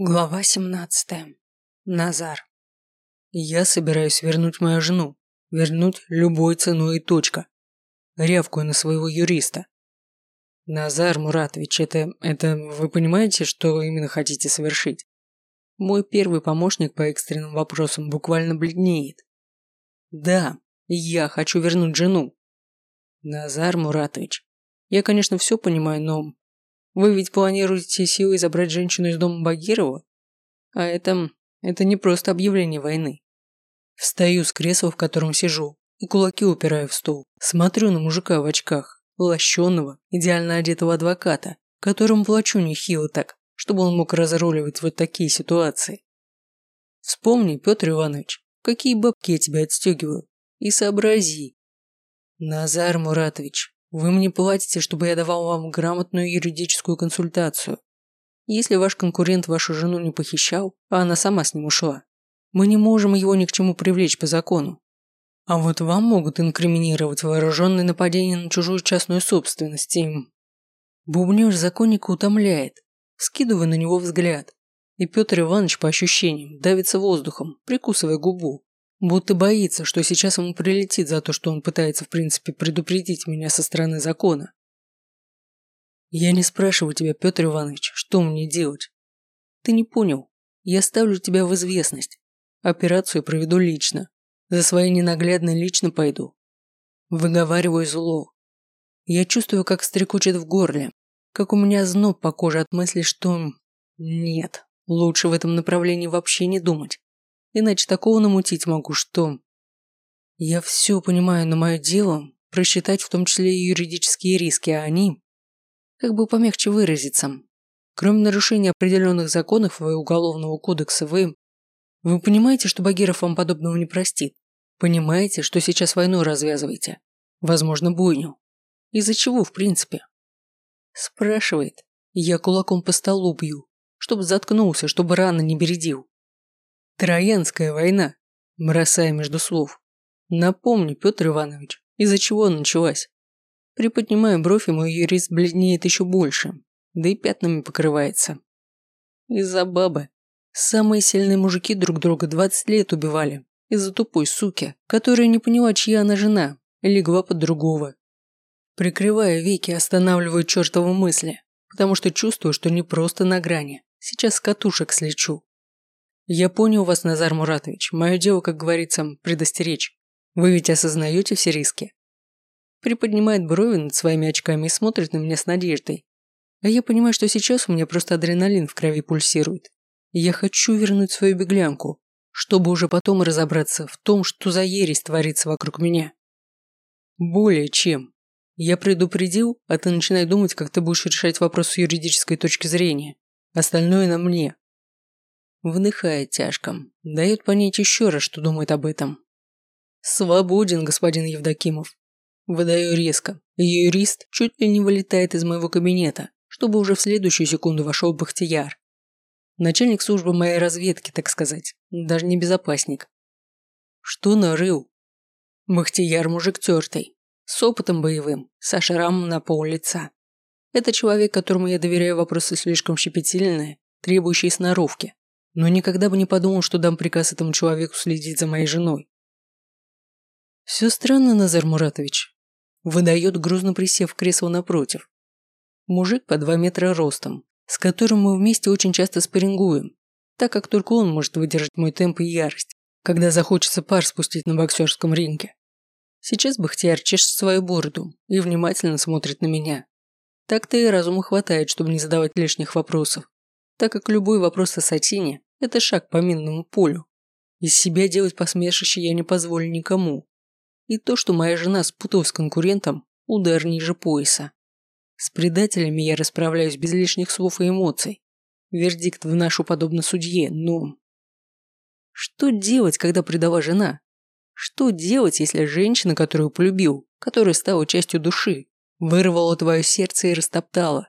Глава 17. Назар. Я собираюсь вернуть мою жену. Вернуть любой ценой и точка. Рявкую на своего юриста. Назар Муратович, это... это... Вы понимаете, что именно хотите совершить? Мой первый помощник по экстренным вопросам буквально бледнеет. Да, я хочу вернуть жену. Назар Муратович, я, конечно, все понимаю, но вы ведь планируете силой забрать женщину из дома Багирова? А это... это не просто объявление войны. Встаю с кресла, в котором сижу, и кулаки упираю в стол. Смотрю на мужика в очках, лощенного, идеально одетого адвоката, которому плачу нехило так, чтобы он мог разруливать вот такие ситуации. Вспомни, Петр Иванович, какие бабки я тебя отстегиваю, и сообрази. Назар Муратович, вы мне платите, чтобы я давал вам грамотную юридическую консультацию. Если ваш конкурент вашу жену не похищал, а она сама с ним ушла, мы не можем его ни к чему привлечь по закону. А вот вам могут инкриминировать вооруженное нападение на чужую частную собственность и... Бубнёж законника утомляет. Скидываю на него взгляд. И Петр Иванович, по ощущениям, давится воздухом, прикусывая губу. Будто боится, что сейчас ему прилетит за то, что он пытается, в принципе, предупредить меня со стороны закона. Я не спрашиваю тебя, Петр Иванович, что мне делать. Ты не понял. Я ставлю тебя в известность. Операцию проведу лично. За своей ненаглядной лично пойду. Выговариваю зло. Я чувствую, как стрекочет в горле, как у меня зноб по коже от мысли, что... Нет, лучше в этом направлении вообще не думать. Иначе такого намутить могу, что... Я все понимаю, но мое дело – просчитать в том числе и юридические риски, а они... Как бы помягче выразиться. Кроме нарушения определенных законов и уголовного кодекса, вы... Вы понимаете, что Багиров вам подобного не простит? Понимаете, что сейчас войну развязываете? Возможно, бойню. Из-за чего, в принципе? Спрашивает. Я кулаком по столу бью, чтобы заткнулся, чтобы рано не бередил. Троянская война, бросая между слов. Напомни, Петр Иванович, из-за чего началась? Приподнимая бровь, и мой юрист бледнеет еще больше, да и пятнами покрывается. Из-за бабы. Самые сильные мужики друг друга 20 лет убивали. Из-за тупой суки, которая не поняла, чья она жена, легла под другого. Прикрывая веки, останавливаю чертовы мысли, потому что чувствую, что не просто на грани. Сейчас с катушек слечу. «Я понял вас, Назар Муратович. Мое дело, как говорится, предостеречь. Вы ведь осознаете все риски?» Приподнимает брови над своими очками и смотрит на меня с надеждой. А я понимаю, что сейчас у меня просто адреналин в крови пульсирует. Я хочу вернуть свою беглянку, чтобы уже потом разобраться в том, что за ересь творится вокруг меня. Более чем. Я предупредил, а ты начинай думать, как ты будешь решать вопрос с юридической точки зрения. Остальное на мне. Вдыхает тяжко. Дает понять еще раз, что думает об этом. Свободен, господин Евдокимов. Выдаю резко. Юрист чуть ли не вылетает из моего кабинета, чтобы уже в следующую секунду вошел Бахтияр. Начальник службы моей разведки, так сказать. Даже не безопасник. Что нарыл? Бахтияр мужик тертый. С опытом боевым, со шрамом на пол лица. Это человек, которому я доверяю вопросы слишком щепетильные, требующие сноровки но никогда бы не подумал, что дам приказ этому человеку следить за моей женой. Все странно, Назар Муратович. Выдает, грузно присев кресло напротив. Мужик по два метра ростом, с которым мы вместе очень часто спаррингуем, так как только он может выдержать мой темп и ярость, когда захочется пар спустить на боксерском ринге. Сейчас Бахтияр чешет свою бороду и внимательно смотрит на меня. Так-то и разума хватает, чтобы не задавать лишних вопросов, так как любой вопрос о Сатине это шаг по минному полю. Из себя делать посмешище я не позволю никому. И то, что моя жена спуталась с конкурентом, удар ниже пояса. С предателями я расправляюсь без лишних слов и эмоций. Вердикт в нашу подобно судье, но... Что делать, когда предала жена? Что делать, если женщина, которую полюбил, которая стала частью души, вырвала твое сердце и растоптала?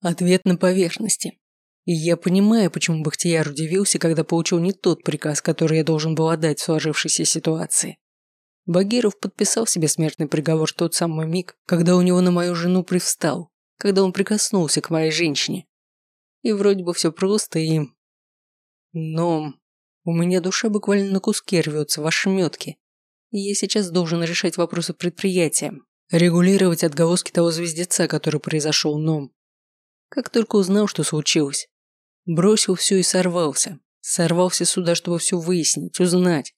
Ответ на поверхности. И я понимаю, почему Бахтияр удивился, когда получил не тот приказ, который я должен был отдать в сложившейся ситуации. Багиров подписал себе смертный приговор в тот самый миг, когда у него на мою жену привстал, когда он прикоснулся к моей женщине. И вроде бы все просто и Но у меня душа буквально на куски рвется в ошметке. И я сейчас должен решать вопросы предприятия, регулировать отголоски того звездеца, который произошел ном. Как только узнал, что случилось, бросил все и сорвался. Сорвался сюда, чтобы все выяснить, узнать.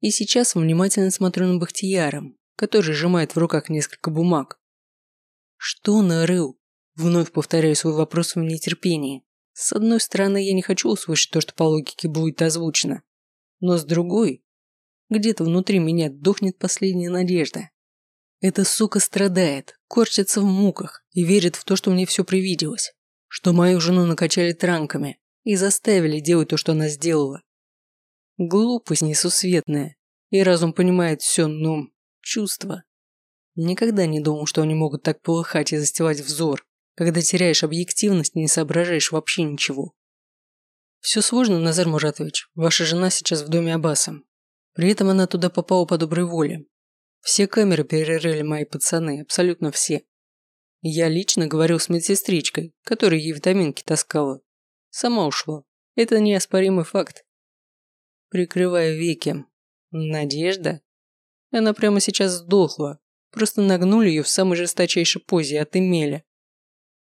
И сейчас внимательно смотрю на Бахтияра, который сжимает в руках несколько бумаг. Что нарыл? Вновь повторяю свой вопрос в нетерпении. С одной стороны, я не хочу услышать то, что по логике будет озвучено. Но с другой, где-то внутри меня дохнет последняя надежда. Эта сука страдает, корчится в муках и верит в то, что мне все привиделось. Что мою жену накачали транками и заставили делать то, что она сделала. Глупость несусветная. И разум понимает все, но чувства. Никогда не думал, что они могут так полыхать и застилать взор, когда теряешь объективность и не соображаешь вообще ничего. Все сложно, Назар Муратович. Ваша жена сейчас в доме Аббаса. При этом она туда попала по доброй воле. Все камеры перерыли мои пацаны, абсолютно все. Я лично говорил с медсестричкой, которая ей витаминки таскала. Сама ушла. Это неоспоримый факт. Прикрывая веки. Надежда? Она прямо сейчас сдохла. Просто нагнули ее в самой жесточайшей позе от Эмеля.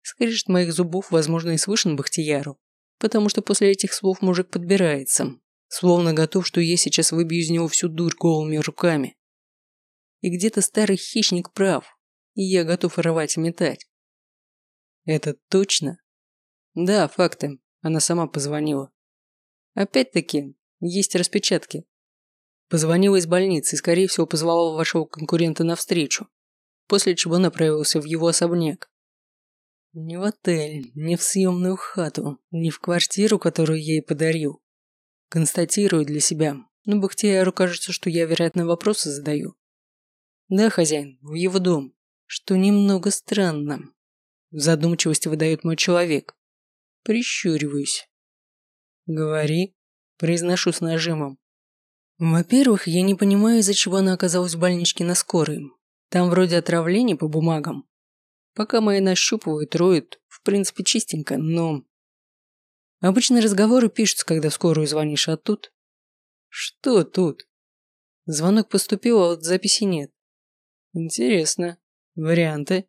Скрежет моих зубов, возможно, и слышен Бахтияру, потому что после этих слов мужик подбирается, словно готов, что я сейчас выбью из него всю дурь голыми руками. И где-то старый хищник прав, и я готов рвать и метать. Это точно? Да, факты. Она сама позвонила. Опять-таки, есть распечатки. Позвонила из больницы и, скорее всего, позвала вашего конкурента навстречу, после чего направился в его особняк. Не в отель, не в съемную хату, не в квартиру, которую ей подарил. Констатирую для себя, но Бахтияру кажется, что я, вероятно, вопросы задаю. Да, хозяин, в его дом, что немного странно. В задумчивости выдает мой человек. Прищуриваюсь. Говори, произношу с нажимом. Во-первых, я не понимаю, из-за чего она оказалась в больничке на скорой. Там вроде отравление по бумагам, Пока мои нащупывают, роют, в принципе, чистенько, но... Обычно разговоры пишутся, когда в скорую звонишь, а тут... Что тут? Звонок поступил, а вот записи нет. Интересно. Варианты?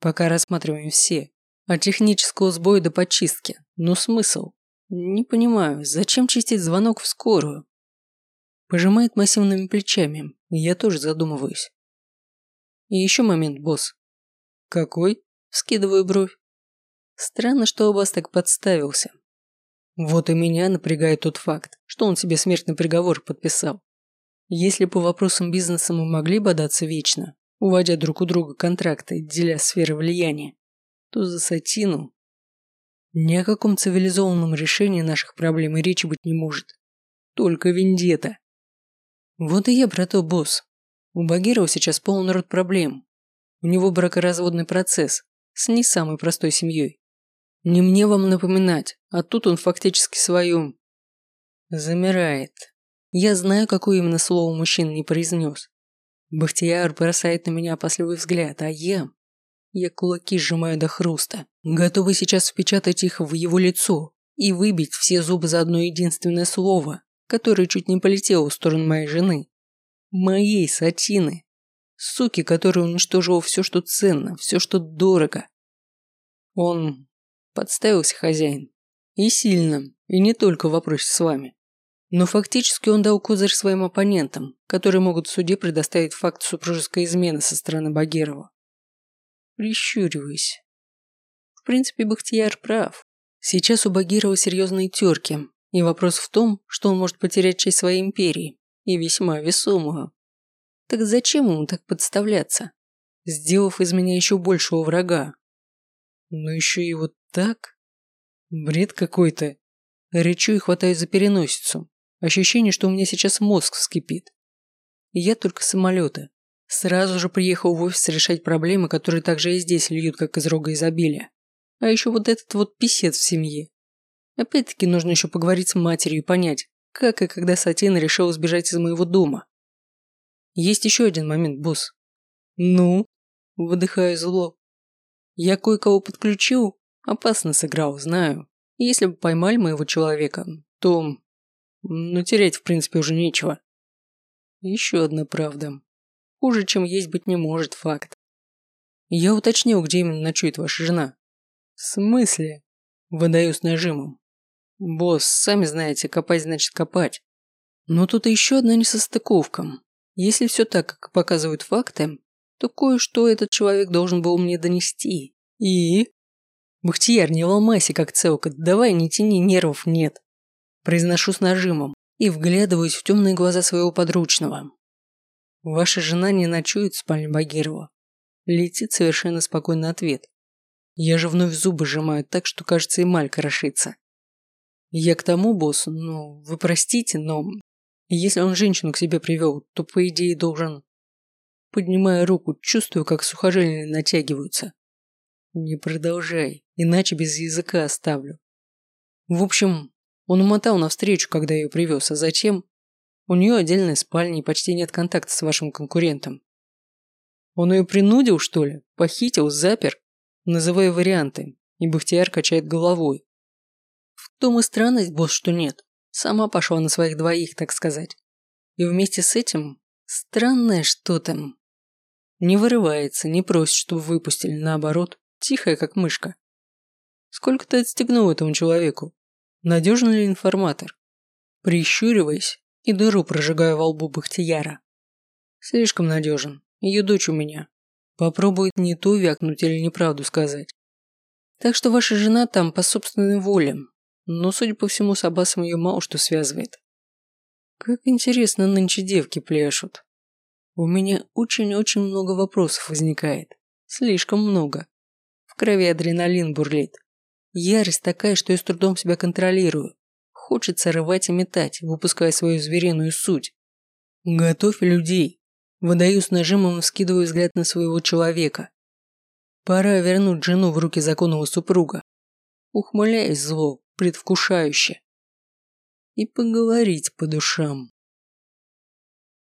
Пока рассматриваем все. От технического сбоя до почистки. Но смысл? Не понимаю, зачем чистить звонок в скорую? Пожимает массивными плечами, я тоже задумываюсь. И еще момент, босс. «Какой?» – скидываю бровь. Странно, что Аббас так подставился. Вот и меня напрягает тот факт, что он себе смертный приговор подписал. Если по вопросам бизнеса мы могли бодаться вечно, уводя друг у друга контракты, деля сферы влияния, то за Сатину ни о каком цивилизованном решении наших проблем и речи быть не может. Только вендета. Вот и я про то, босс. У Багирова сейчас полный рот проблем, у него бракоразводный процесс с не самой простой семьей. Не мне вам напоминать, а тут он фактически свою... Замирает. Я знаю, какое именно слово мужчина не произнес. Бахтияр бросает на меня опасливый взгляд, а я... Я кулаки сжимаю до хруста, готовый сейчас впечатать их в его лицо и выбить все зубы за одно единственное слово, которое чуть не полетело в сторону моей жены. Моей Сатины. Суки, который уничтожил все, что ценно, все, что дорого. Он подставился хозяин. И сильно, и не только в вопросе с вами. Но фактически он дал козырь своим оппонентам, которые могут в суде предоставить факт супружеской измены со стороны Багирова. Прищуриваюсь. В принципе, Бахтияр прав. Сейчас у Багирова серьезные терки, и вопрос в том, что он может потерять часть своей империи, и весьма весомую. Так зачем ему так подставляться, сделав из меня еще большего врага? Но еще и вот так? Бред какой-то. Речу и хватаю за переносицу. Ощущение, что у меня сейчас мозг вскипит. И я только самолета. Сразу же приехал в офис решать проблемы, которые также и здесь льют, как из рога изобилия. А еще вот этот вот писец в семье. Опять-таки нужно еще поговорить с матерью и понять, как и когда Сатина решила сбежать из моего дома. Есть еще один момент, босс. Ну? Выдыхаю зло. Я кое-кого подключил. Опасно сыграл, знаю. Если бы поймали моего человека, то... Ну, терять, в принципе, уже нечего. Еще одна правда. Хуже, чем есть быть не может, факт. Я уточнил, где именно ночует ваша жена. В смысле? Выдаю с нажимом. Босс, сами знаете, копать значит копать. Но тут еще одна несостыковка. Если все так, как показывают факты, то кое-что этот человек должен был мне донести. И... Бахтияр, не ломайся, как целка, давай, не тяни, нервов нет. Произношу с нажимом и вглядываюсь в темные глаза своего подручного. Ваша жена не ночует в спальне Багирова. Летит совершенно спокойный ответ. Я же вновь зубы сжимаю так, что, кажется, и малька крошится. Я к тому, босс, ну, вы простите, но если он женщину к себе привел, то, по идее, должен... Поднимая руку, чувствую, как сухожилия натягиваются. Не продолжай, иначе без языка оставлю. В общем, он умотал навстречу, когда ее привез, а затем... У нее отдельная спальня и почти нет контакта с вашим конкурентом. Он ее принудил, что ли? Похитил, запер? Называя варианты, и Бахтияр качает головой. В том и странность, босс, что нет. Сама пошла на своих двоих, так сказать. И вместе с этим странное что-то. Не вырывается, не просит, чтобы выпустили, наоборот, тихая, как мышка. Сколько ты отстегнул этому человеку? Надежный ли информатор? Прищуриваясь и дыру прожигаю во лбу Бахтияра. Слишком надежен. Ее дочь у меня. Попробует не то вякнуть или неправду сказать. Так что ваша жена там по собственной воле. Но, судя по всему, с Аббасом ее мало что связывает. Как интересно нынче девки пляшут. У меня очень-очень много вопросов возникает. Слишком много. В крови адреналин бурлит. Ярость такая, что я с трудом себя контролирую. Хочется рвать и метать, выпуская свою звериную суть. Готовь людей. Выдаю с нажимом и скидываю взгляд на своего человека. Пора вернуть жену в руки законного супруга. Ухмыляюсь зло, предвкушающе. И поговорить по душам.